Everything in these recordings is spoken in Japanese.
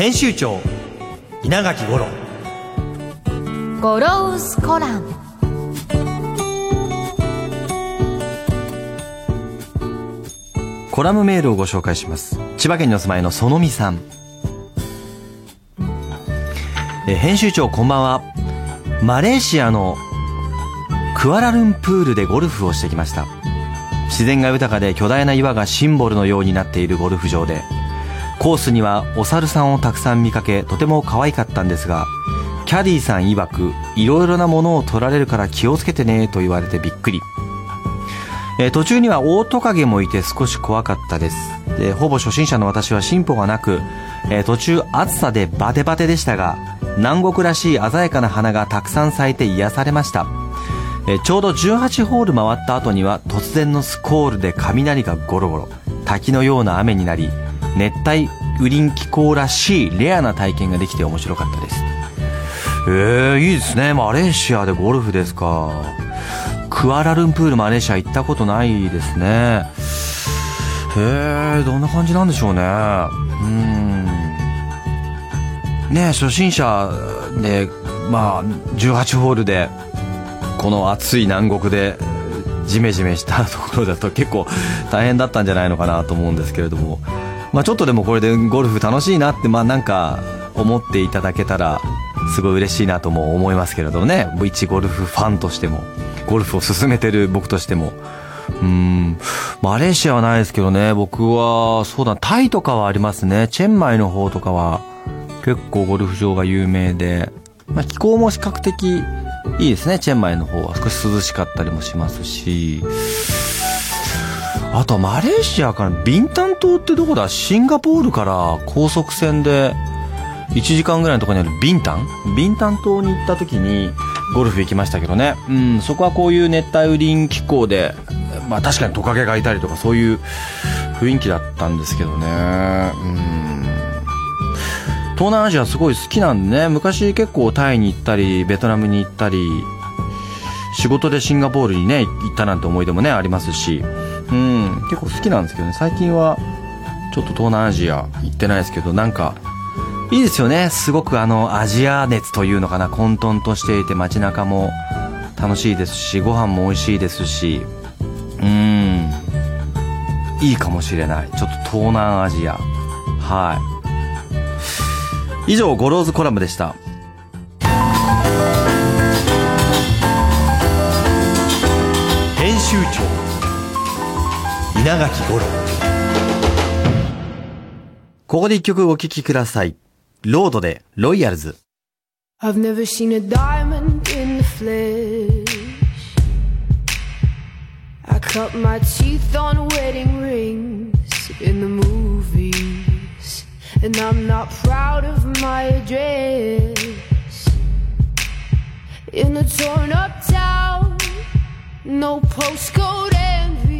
編集長稲垣五郎。ゴロウスコラムコラムメールをご紹介します。千葉県にお住まいのそのみさん。え編集長こんばんは。マレーシアのクアラルンプールでゴルフをしてきました。自然が豊かで巨大な岩がシンボルのようになっているゴルフ場でコースにはお猿さんをたくさん見かけとても可愛かったんですがキャディーさん曰くいろいろなものを取られるから気をつけてねと言われてびっくり。えー途中にはオオトカゲもいて少し怖かったです。でほぼ初心者の私は進歩がなく、えー途中暑さでバテバテでしたが南国らしい鮮やかな花がたくさん咲いて癒されました。えちょうど18ホール回った後には突然のスコールで雷がゴロゴロ。滝のような雨になり熱帯雨林気候らしいレアな体験ができて面白かったです。えー、いいですね。マレーシアでゴルフですか。クアラルンプールマレーシア行ったことないですね。へえどんな感じなんでしょうね。うん。ね初心者でまあ18ホールでこの暑い南国でジメジメしたところだと結構大変だったんじゃないのかなと思うんですけれども。まあちょっとでもこれでゴルフ楽しいなってまあなんか思っていただけたらすごい嬉しいなとも思いますけれどもね。一ゴルフファンとしてもゴルフを進めてる僕としても。うん。マレーシアはないですけどね。僕はそうだタイとかはありますね。チェンマイの方とかは結構ゴルフ場が有名で、まあ、気候も比較的いいですね。チェンマイの方は。少し涼しかったりもしますし。あとマレーシアからビンタン島ってどこだ。シンガポールから高速船で1時間ぐらいのところにあるビンタン。ビンタン島に行った時にゴルフ行きましたけどね。うんそこはこういう熱帯雨林気候でまあ確かにトカゲがいたりとかそういう雰囲気だったんですけどね。うん。東南アジアすごい好きなんでね。昔結構タイに行ったりベトナムに行ったり仕事でシンガポールにね行ったなんて思い出もねありますし。うん。結構好きなんですけどね。最近はちょっと東南アジア行ってないですけどなんかいいですよね。すごくあのアジア熱というのかな。混沌としていて街中も楽しいですしご飯も美味しいですし。うん。いいかもしれない。ちょっと東南アジア。はい。以上ゴローズコラムでした。稲垣五郎ここで一曲お聴きください Lorde で Royals I've never seen a diamond in the flesh. I cut my teeth on wedding rings in the movies. And I'm not proud of my address. In a torn up town, no postcode envy.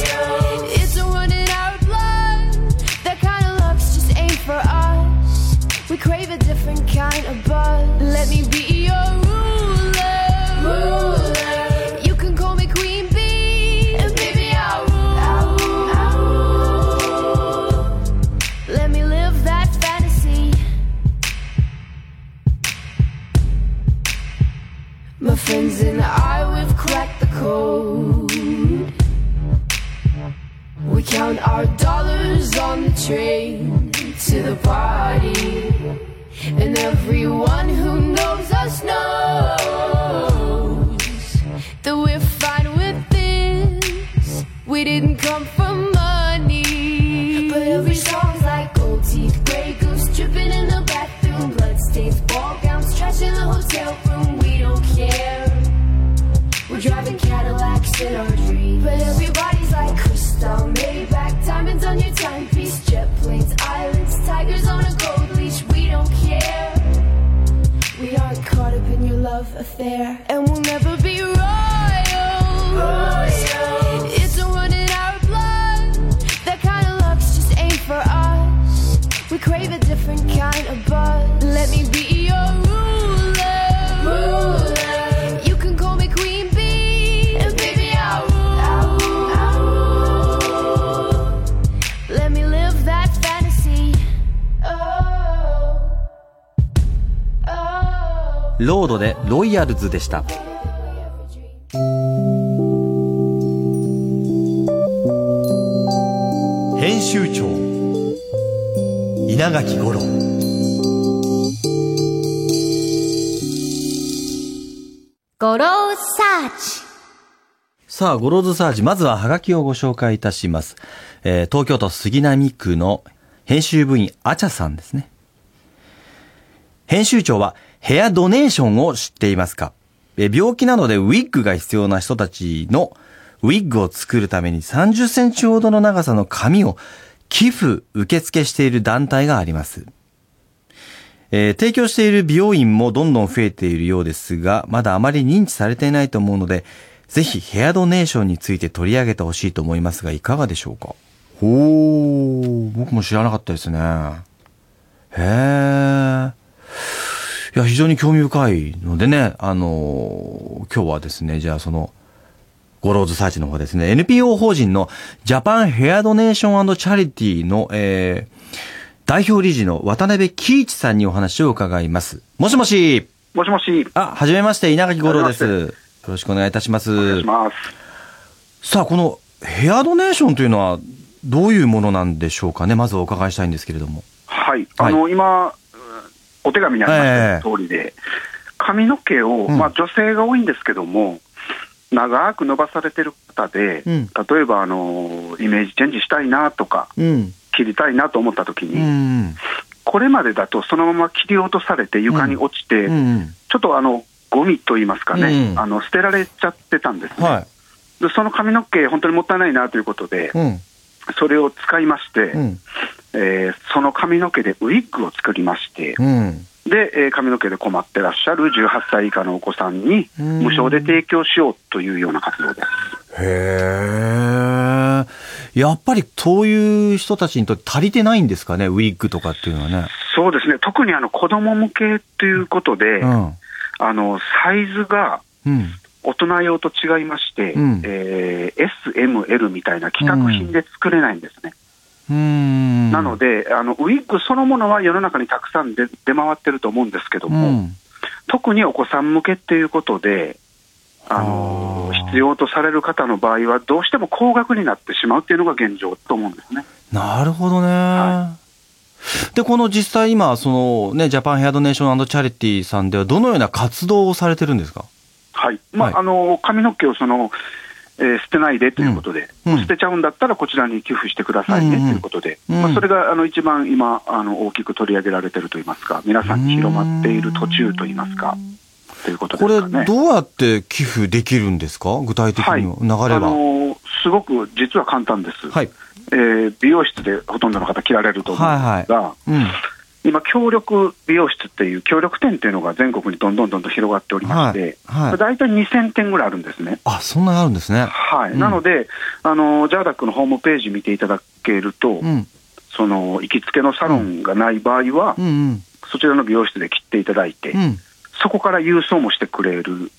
We don't care. We're driving Cadillacs in our dreams. But everybody's like crystal, Maybach, diamonds on your timepiece, jet planes, islands, tigers on a gold leash. We don't care. We aren't caught up in your love affair, and we'll never be royals. It's a run in our blood. That kind of just ain't for us. We crave a different kind of buzz. Let me be ロードでロイヤルズでした。編集長稲垣五郎ゴローサーチさあ、ゴローズサージ、まずはハガキをご紹介いたします。えー東京都杉並区の編集部員、あちゃさんですね。編集長はヘアドネーションを知っていますか？え病気などでウィッグが必要な人たちのウィッグを作るために30センチほどの長さの髪を寄付、受付している団体があります。えー提供している美容院もどんどん増えているようですが、まだあまり認知されていないと思うので、ぜひヘアドネーションについて取り上げてほしいと思いますが、いかがでしょうか？ほー、僕も知らなかったですね。へー。いや、非常に興味深いのでね、あのー今日はですね、じゃあその、ゴローズサーチの方ですね、NPO 法人のジャパンヘアドネーションチャリティの、えー、代表理事の渡辺貴一さんにお話を伺います。もしもしもしもし、あ、はじめまして、稲垣吾郎です。はよろしくお願いいたします。お願いします。さあ、このヘアドネーションというのはどういうものなんでしょうかね。まずお伺いしたいんですけれども。はい。あの、今、うんお手紙にありまええした通りで、髪の毛を、うんまあ女性が多いんですけども、長く伸ばされてる方で、うん例えば、あの、イメージチェンジしたいなとか、うん。切りたいなと思った時うに、ん。これまでだとそのまま切り落とされて床に落ちて、うん。ちょっとあの、ゴミと言いますかね、うんあの、捨てられちゃってたんですね。はでその髪の毛、本当にもったいないなということで。それを使いまして、うん。えーその髪の毛でウィッグを作りまして、うん。で、えー髪の毛で困ってらっしゃる18歳以下のお子さんにうん無償で提供しようというような活動です。へえ。やっぱりそういう人たちにとって足りてないんですかね、ウィッグとかっていうのはね。そうですね、特にあの子供向けということで、うん。あのサイズがうん。大人用と違いまして、うんえー S、M、L みたいな規格品で作れないんですね。うーん。なのであの、ウィッグそのものは世の中にたくさん出出回ってると思うんですけどうも、ん。特にお子さん向けっていうことで、あの必要とされる方の場合は、どうしても高額になってしまうっていうのが現状と思うんですね。なるほどね。はで、この実際今、そのね、ジャパンヘアドネーションチャリティーさんではどのような活動をされてるんですか？はい。まあはい。あの髪の毛をその、えー捨てないでということで、うん。うん。捨てちゃうんだったらこちらに寄付してくださいねうんうんということで、うんまあ、それがあの一番今あの、大きく取り上げられてるといいますか、皆さんに広まっている途中といいますか、ということでこれ、すかね。どうやって寄付できるんですか？具体的には、流れあは。のすごく実は簡単です、はい。えー美容室でほとんどの方、切られると思うんですが、うん。今、協力美容室っていう協力店っていうのが全国にどんどんどんどん広がっておりまして、はいはい大体2000店ぐらいあるんですね。あ、そんなにあるんですね。はいうんなので、あのジャーダックのホームページ見ていただけると、うん。その行きつけのサロンがない場合は、うんうん。そちらの美容室で切っていただいて、うん。そこから郵送もしてくれる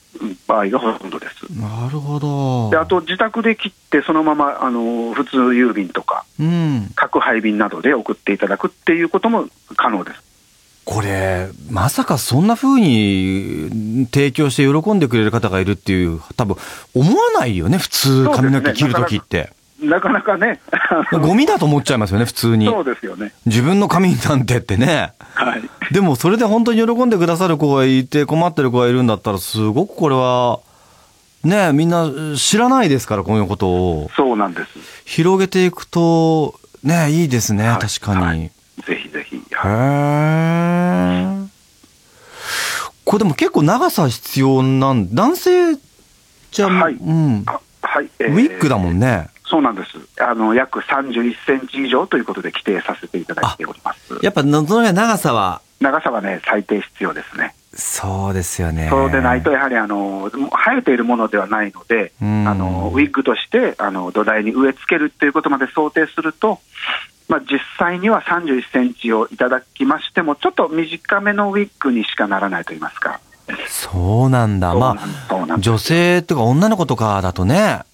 場合がほとんどです。なるほど。であと、自宅で切って、そのままあの普通郵便とか、うん。宅配便などで送っていただくっていうことも可能です。これ、まさかそんな風に提供して喜んでくれる方がいるっていう、多分思わないよね、普通髪の毛切るときって。なかなかね、ゴミだと思っちゃいますよね、普通に。そうですよね。自分の髪なんてってね。はい。でもそれで本当に喜んでくださる子がいて困ってる子がいるんだったら、すごくこれは、ねみんな知らないですから、こういうことを。そうなんです。広げていくと、ねいいですね、はい確かに。はいぜひぜひ。へーこれでも結構長さ必要なん、男性じゃ、はいうん。あはい。えウィッグだもんね。そうなんです。あの、約31センチ以上ということで規定させていただいております。やっぱ、のその長さは、長さはね、最低必要ですね。そうですよね。そうでないと、やはりあの生えているものではないので、うんあのウィッグとしてあの土台に植え付けるっていうことまで想定すると、まあ、実際には31センチをいただきましても、ちょっと短めのウィッグにしかならないと言いますか。そうなんだ。まあ、女性とか女の子とかだとね、はい、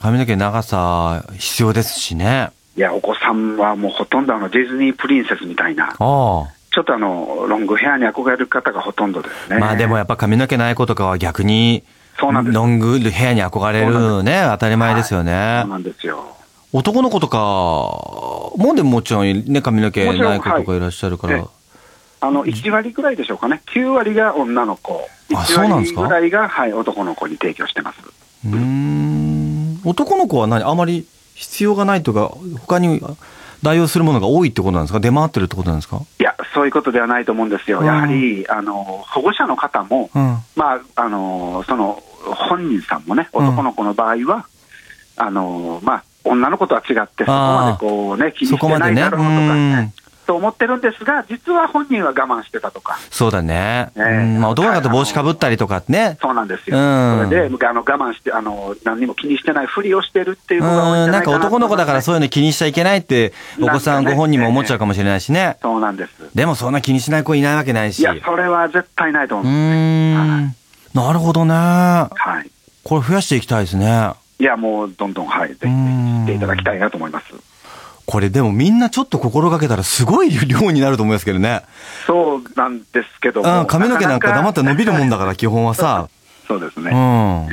髪の毛長さ必要ですしね。いや、お子さんはもうほとんどあのディズニープリンセスみたいな、ああ。ちょっとあのロングヘアに憧れる方がほとんどですね。まあでもやっぱ髪の毛ない子とかは逆に、そうなんですロングヘアに憧れるね、当たり前ですよねそう。なんですよ。男の子とか、もうでももちろんね、髪の毛ない子とかいらっしゃるから。はいあの1割ぐらいでしょうかね、9割が女の子、あそうなんです1か割ぐらいが、はい、男の子に提供してます。うーん。男の子は何？あまり必要がないとか、他に代用するものが多いってことなんですか？出回ってるってことなんですか？いや、そういうことではないと思うんですよ、うん。やはりあの保護者の方も、うん。まあ、あのその本人さんもね、うん。男の子の場合は、あのまあ、女の子とは違って、そこまでこう、ね、気にしてないだろうとか、ね、と思ってるんですが、実は本人は我慢してたとか、そうだね。ええうんまあ男だと帽子かぶったりとかね。そうなんですよ、うんそれであの我慢してあの、何にも気にしてないふりをしてるっていうなんいか男の子だからそういうの気にしちゃいけないって、お子さんご本人も思っちゃうかもしれないしね。そうなんです。でもそんな気にしない子いないわけないし。いや、それは絶対ないとう思う。ーん。なるほどね。はい。これ増やしていきたいですね。いや、もうどんどん、はい、ぜひしていただきたいなと思います。これでもみんなちょっと心がけたらすごい量になると思いますけどね。そうなんですけどもうん、髪の毛なんか黙って伸びるもんだから、基本はさ。う そうですね。ん。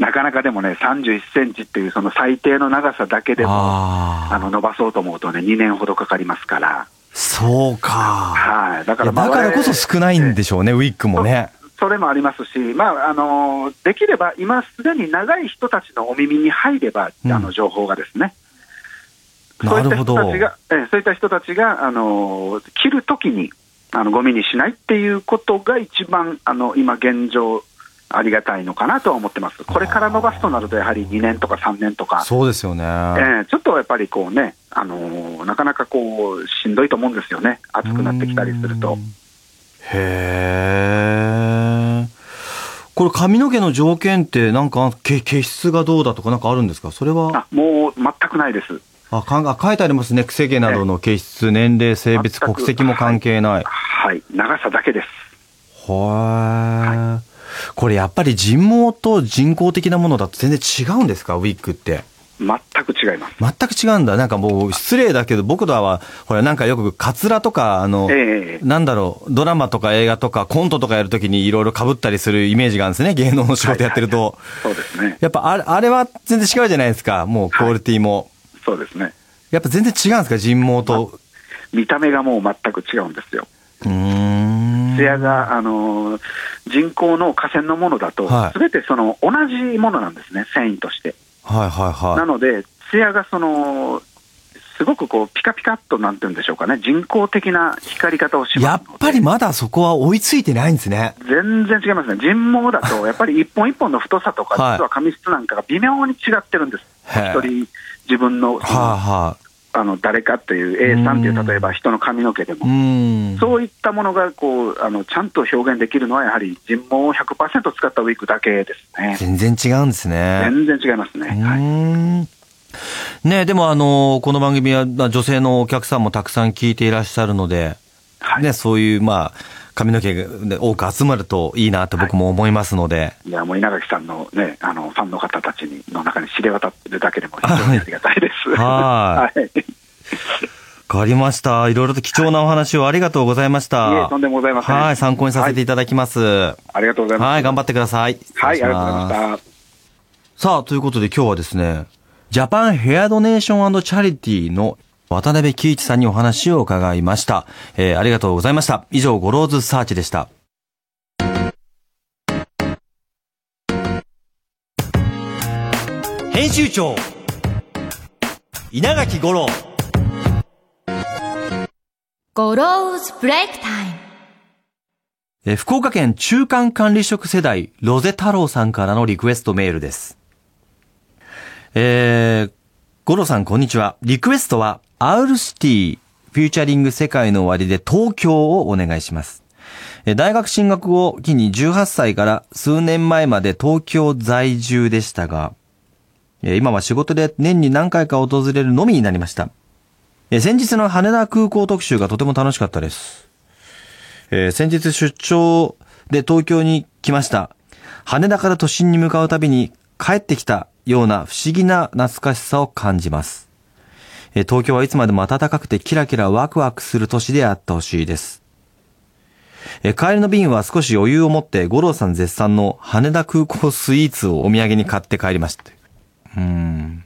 なかなかでもね、31センチっていうその最低の長さだけでも、あ。の伸ばそうと思うとね、2年ほどかかりますから。そうか。はい。だからまあだからこそ少ないんでしょうね、ウィッグもね。それもありますし、まああのできれば今すでに長い人たちのお耳に入れば、うんあの情報がですね、そういった人たちが、ええそういった人たちが、あの切るときにあのゴミにしないっていうことが一番あの今現状ありがたいのかなとは思ってます。これから伸ばすとなるとやはり2年とか3年とか、そうですよね。ええちょっとやっぱりこうね、あのなかなかこうしんどいと思うんですよね、暑くなってきたりすると。へえ。これ髪の毛の条件ってなんか毛毛質がどうだとかなんかあるんですか？それはあもう全くないです。あか書いてありますね。癖毛などの毛質年齢性別国籍も関係ない。はい、長さだけです。はー。いこれやっぱり人毛と人工的なものだと全然違うんですか？ウィッグって。全く違います。全く違うんだ。なんかもう失礼だけど僕らはほらなんかよくカツラとかあの、ええ。なんだろう、ドラマとか映画とかコントとかやるときにいろいろ被ったりするイメージがあるんですね、芸能の仕事やってると。そうですね。やっぱあれあれは全然違うじゃないですか、もうクオリティも。そうですね。やっぱ全然違うんですか、人毛と。見た目がもう全く違うんですよ。艶が、あのー人工の河川のものだとはい、すべてその同じものなんですね、繊維として。はいはいはなので、艶がその、すごくこう、ピカピカっとなんて言うんでしょうかね、人工的な光り方をしい。やっぱりまだそこは追いついてないんですね。全然違いますね。人毛だと、やっぱり一本一本の太さとか、はい実は髪質なんかが微妙に違ってるんです。へえ一人自分の、はあはあの、誰かっていう A さんっていうう、ん例えば人の髪の毛でも。そういったものがこうあのちゃんと表現できるのは、やはり人毛を100%使ったウィッグだけですね。全然違うんですね。全然違いますね。うはい。ねでもあの、この番組はまあ女性のお客さんもたくさん聞いていらっしゃるので、はいね、そういう、まあ、髪の毛が多く集まるといいなと僕も思いますので、いやもう稲垣さんの,、ね、あのファンの方たちにの中に知れ渡ってるだけでも非常にありがたいです。はいはい。いわかりました。いろいろと貴重なお話をありがとうございました。え、とんでもございません。はい、参考にさせていただきます。はありがとうございます。い、頑張ってください。はい、ありがとうございました。すさあ、ということで今日はですね、ジャパンヘアドネーションチャリティの渡辺貴一さんにお話を伺いました。えーありがとうございました。以上、ゴローズサーチでした。編集長稲垣吾郎ゴローズブレイクタイムえー福岡県中間管理職世代、ロゼ太郎さんからのリクエストメールです。えー、ゴロさんこんにちは。リクエストは、アウルシティ、フィーチャリング世界の終わりで東京をお願いします。大学進学を機に18歳から数年前まで東京在住でしたが、今は仕事で年に何回か訪れるのみになりました。先日の羽田空港特集がとても楽しかったです。先日出張で東京に来ました。羽田から都心に向かうたびに帰ってきたような不思議な懐かしさを感じます。え東京はいつまでも暖かくてキラキラワクワクする都市であってほしいです。え帰りの便は少し余裕を持って五郎さん絶賛の羽田空港スイーツをお土産に買って帰りました。うん。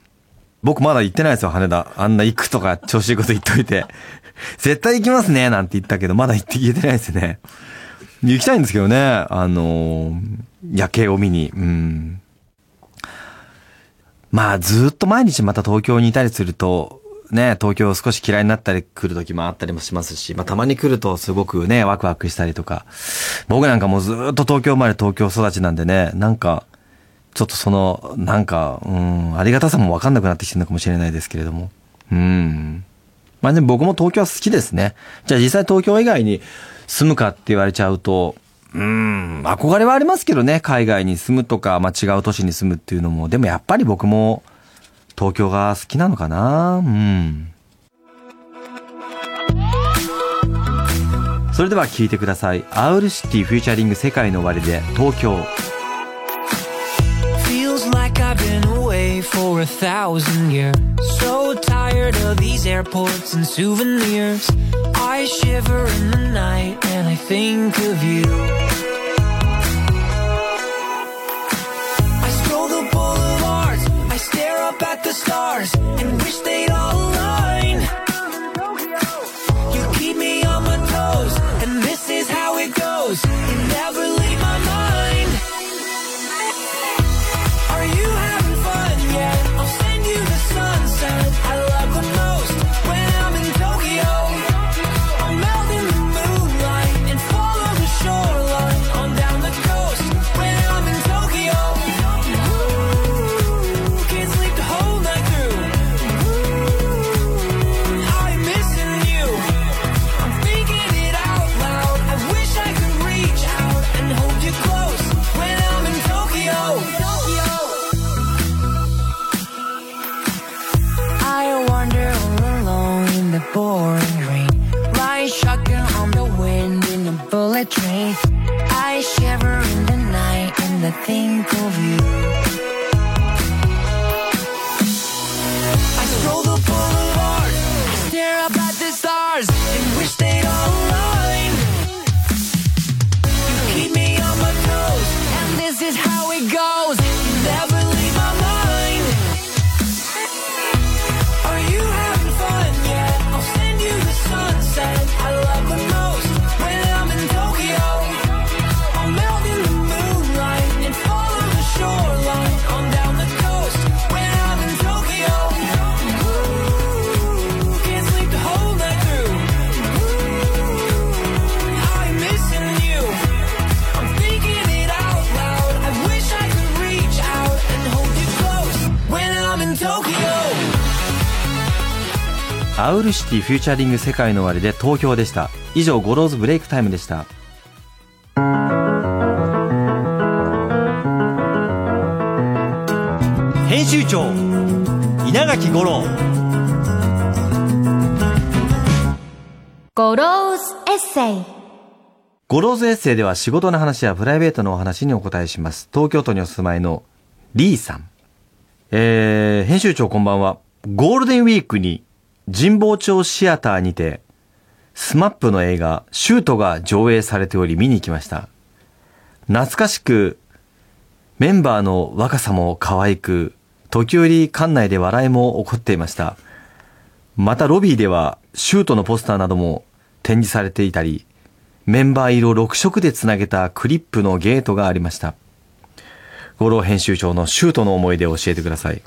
僕まだ行ってないですよ、羽田。あんな行くとか調子いいこと言っといて。絶対行きますね、なんて言ったけど、まだ行って言えてないですね。行きたいんですけどね、あのー夜景を見に。うん。まあ、ずっと毎日また東京にいたりすると、ね、東京少し嫌いになったり来る時もあったりもしますし、まあたまに来るとすごくね、ワクワクしたりとか。僕なんかもうずっと東京生まれ東京育ちなんでね、なんか、ちょっとその、なんか、うん、ありがたさもわかんなくなってきてるのかもしれないですけれども。うん。まあでも僕も東京は好きですね。じゃあ実際東京以外に住むかって言われちゃうと、うん、憧れはありますけどね、海外に住むとか、まあ違う都市に住むっていうのも。でもやっぱり僕も東京が好きなのかなうん。それでは聞いてください。アウルシティフィーチャリング世界の終わりで東京。Feels like I've been away for a thousand years. So tired of these airports and souvenirs. I shiver in the night and I think of you. Up at the stars and wish they'd all align. You keep me on my toes, and this is how it goes. You never ウルシティフィーチャリング世界の終わりで東京でした。以上、ゴローズブレイクタイムでした。編集長稲垣吾郎ゴローズエッセイゴローズエッセイでは仕事の話やプライベートのお話にお答えします。東京都にお住まいのリーさん。えー、編集長こんばんは。ゴールデンウィークに神保町シアターにて、スマップの映画、シュートが上映されており見に行きました。懐かしく、メンバーの若さも可愛く、時折館内で笑いも起こっていました。またロビーではシュートのポスターなども展示されていたり、メンバー色6色でつなげたクリップのゲートがありました。五郎編集長のシュートの思い出を教えてください。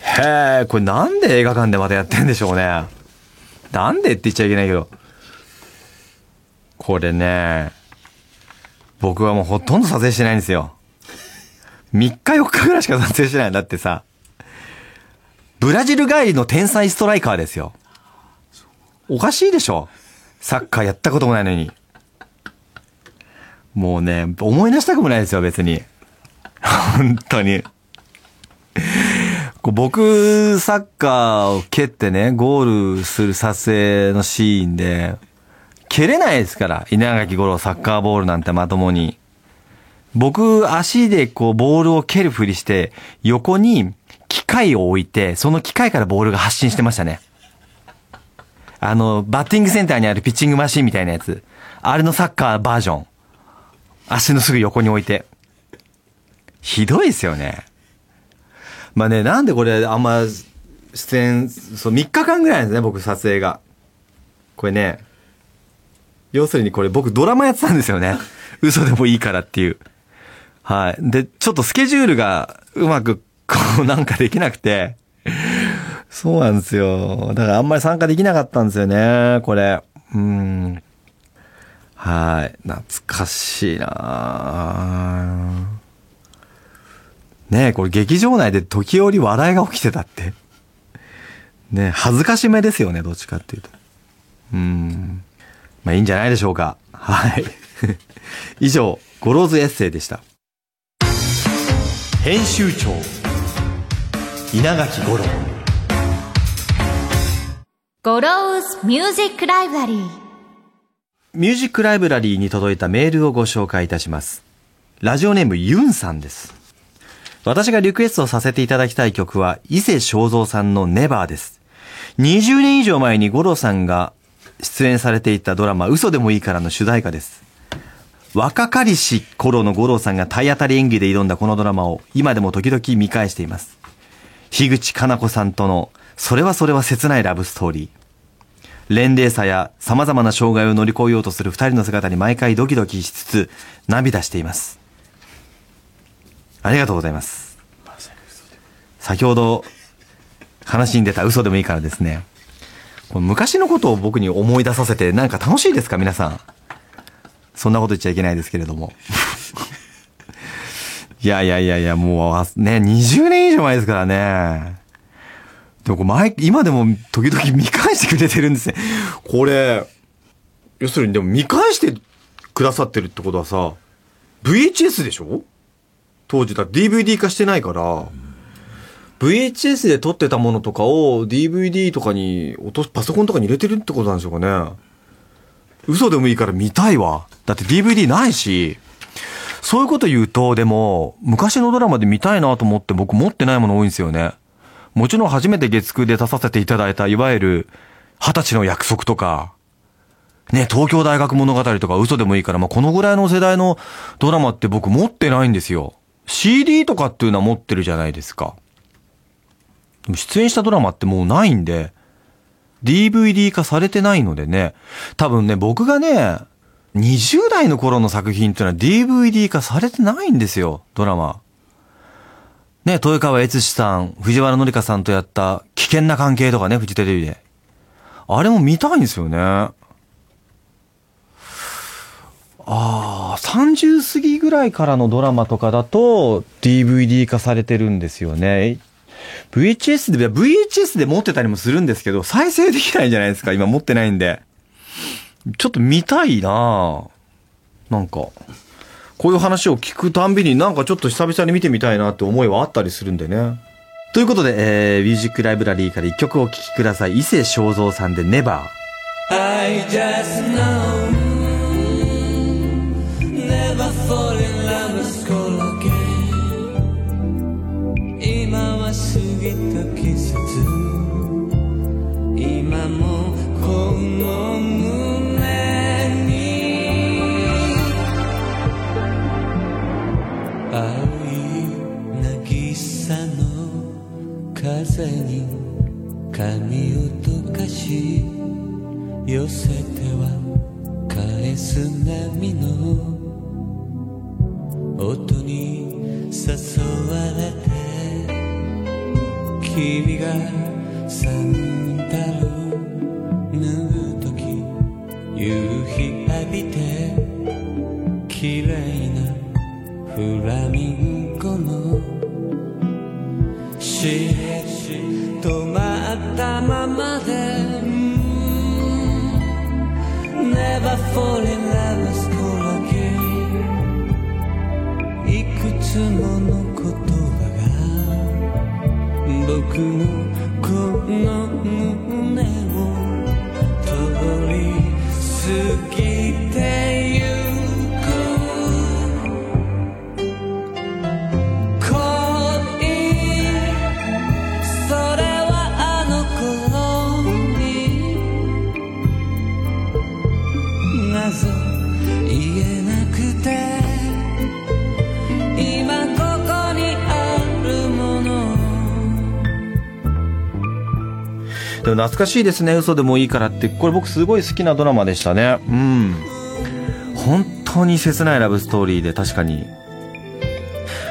へえ、これなんで映画館でまたやってんでしょうね。なんでって言っちゃいけないけど。これね、僕はもうほとんど撮影してないんですよ。3日4日ぐらいしか撮影してないんだってさ。ブラジル帰りの天才ストライカーですよ。おかしいでしょサッカーやったこともないのに。もうね、思い出したくもないですよ、別に。本当に。こう僕、サッカーを蹴ってね、ゴールする撮影のシーンで、蹴れないですから、稲垣吾郎サッカーボールなんてまともに。僕、足でこう、ボールを蹴るふりして、横に機械を置いて、その機械からボールが発進してましたね。あの、バッティングセンターにあるピッチングマシンみたいなやつ。あれのサッカーバージョン。足のすぐ横に置いて。ひどいですよね。まあね、なんでこれあんま出演、そう、3日間ぐらいなんですね、僕撮影が。これね、要するにこれ僕ドラマやってたんですよね。嘘でもいいからっていう。はい。で、ちょっとスケジュールがうまく、こうなんかできなくて、そうなんですよ。だからあんまり参加できなかったんですよね、これ。うん。はい。懐かしいなぁねえ、これ劇場内で時折笑いが起きてたって。ねえ恥ずかしめですよね、どっちかっていうと。うん。まあいいんじゃないでしょうか。はい。以上、ゴローズエッセイでした。編集長稲垣吾郎ゴローズミュージックライブラリーミュージックライブラリーに届いたメールをご紹介いたします。ラジオネームユンさんです。私がリクエストさせていただきたい曲は伊勢正三さんのネバーです。20年以上前に吾郎さんが出演されていたドラマ嘘でもいいからの主題歌です。若かりし頃の五郎さんが体当たり演技で挑んだこのドラマを今でも時々見返しています。樋口かな子さんとのそれはそれは切ないラブストーリー。年齢差や様々な障害を乗り越えようとする二人の姿に毎回ドキドキしつつ涙しています。ありがとうございます。先ほど話に出た嘘でもいいからですね。昔のことを僕に思い出させてなんか楽しいですか皆さん。そんなこと言っちゃいけないですけれども。いやいやいやいや、もうね、20年以上前ですからね。でも前、今でも時々見返してくれてるんですね。これ、要するにでも見返してくださってるってことはさ、VHS でしょ？当時だ DVD 化してないから、VHS で撮ってたものとかを DVD とかに落とす、パソコンとかに入れてるってことなんでしょうかね。嘘でもいいから見たいわ。だって DVD ないし、そういうこと言うと、でも、昔のドラマで見たいなと思って僕持ってないもの多いんですよね。もちろん初めて月9で出させていただいた、いわゆる、二十歳の約束とか、ね、東京大学物語とか嘘でもいいから、まあ、このぐらいの世代のドラマって僕持ってないんですよ。CD とかっていうのは持ってるじゃないですか。でも出演したドラマってもうないんで、DVD 化されてないのでね、多分ね、僕がね、20代の頃の作品っていうのは DVD 化されてないんですよ、ドラマ。ね、豊川悦司さん、藤原紀香さんとやった危険な関係とかね、フジテレビで。あれも見たいんですよね。ああ、30過ぎぐらいからのドラマとかだと DVD 化されてるんですよね。VHS で、VHS で持ってたりもするんですけど、再生できないじゃないですか、今持ってないんで。ちょっと見たいなぁなんか、こういう話を聞くたんびになんかちょっと久々に見てみたいなって思いはあったりするんでね。ということで、えー、ミュージックライブラリーから一曲お聴きください。伊勢正蔵さんでネバー。I just know 寄せては返す波の音に誘われて君が散歩謎言えなくて。今ここにあるもの。でも懐かしいですね。嘘でもいいからって。これ僕すごい好きなドラマでしたね。うん。本当に切ないラブストーリーで確かに。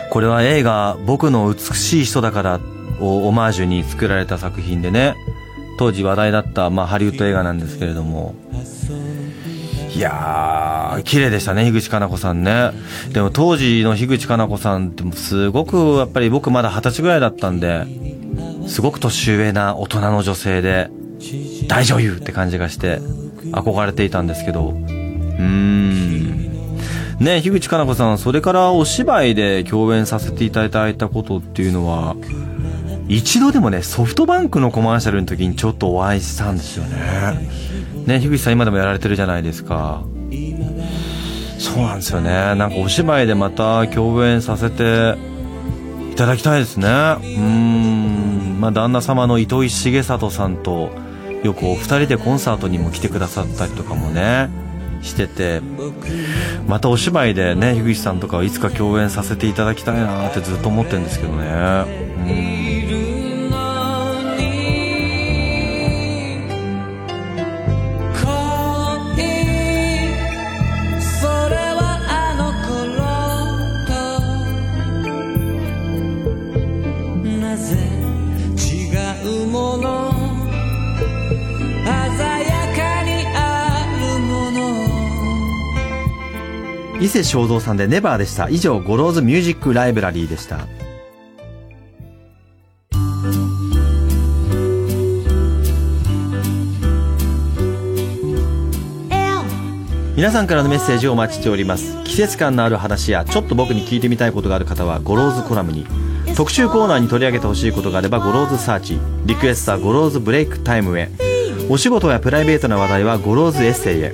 これは映画「僕の美しい人だから」をオマージュに作られた作品でね。当時話題だった、まあ、ハリウッド映画なんですけれども。いやー綺麗でしたね樋口かな子さんね。でも当時の樋口かな子さんってすごくやっぱり僕まだ二十歳ぐらいだったんですごく年上な大人の女性で大女優って感じがして憧れていたんですけど。うーん。ね樋口かな子さんそれからお芝居で共演させていただいたことっていうのは一度でもねソフトバンクのコマーシャルの時にちょっとお会いしたんですよね。ね樋口さん今でもやられてるじゃないですか。そうなんですよね。なんかお芝居でまた共演させていただきたいですね。うん。まあ旦那様の糸井重里さんとよくお二人でコンサートにも来てくださったりとかもねしてて。またお芝居でね樋口さんとかはいつか共演させていただきたいなってずっと思ってるんですけどね。うん。伊勢正蔵さんでネバーでした。以上ゴローズミュージックライブラリーでした。皆さんからのメッセージをお待ちしております。季節感のある話やちょっと僕に聞いてみたいことがある方はゴローズコラムに。特集コーナーに取り上げてほしいことがあればゴローズサーチ。リクエストはゴローズブレイクタイムへ。お仕事やプライベートな話題はゴローズエッセイへ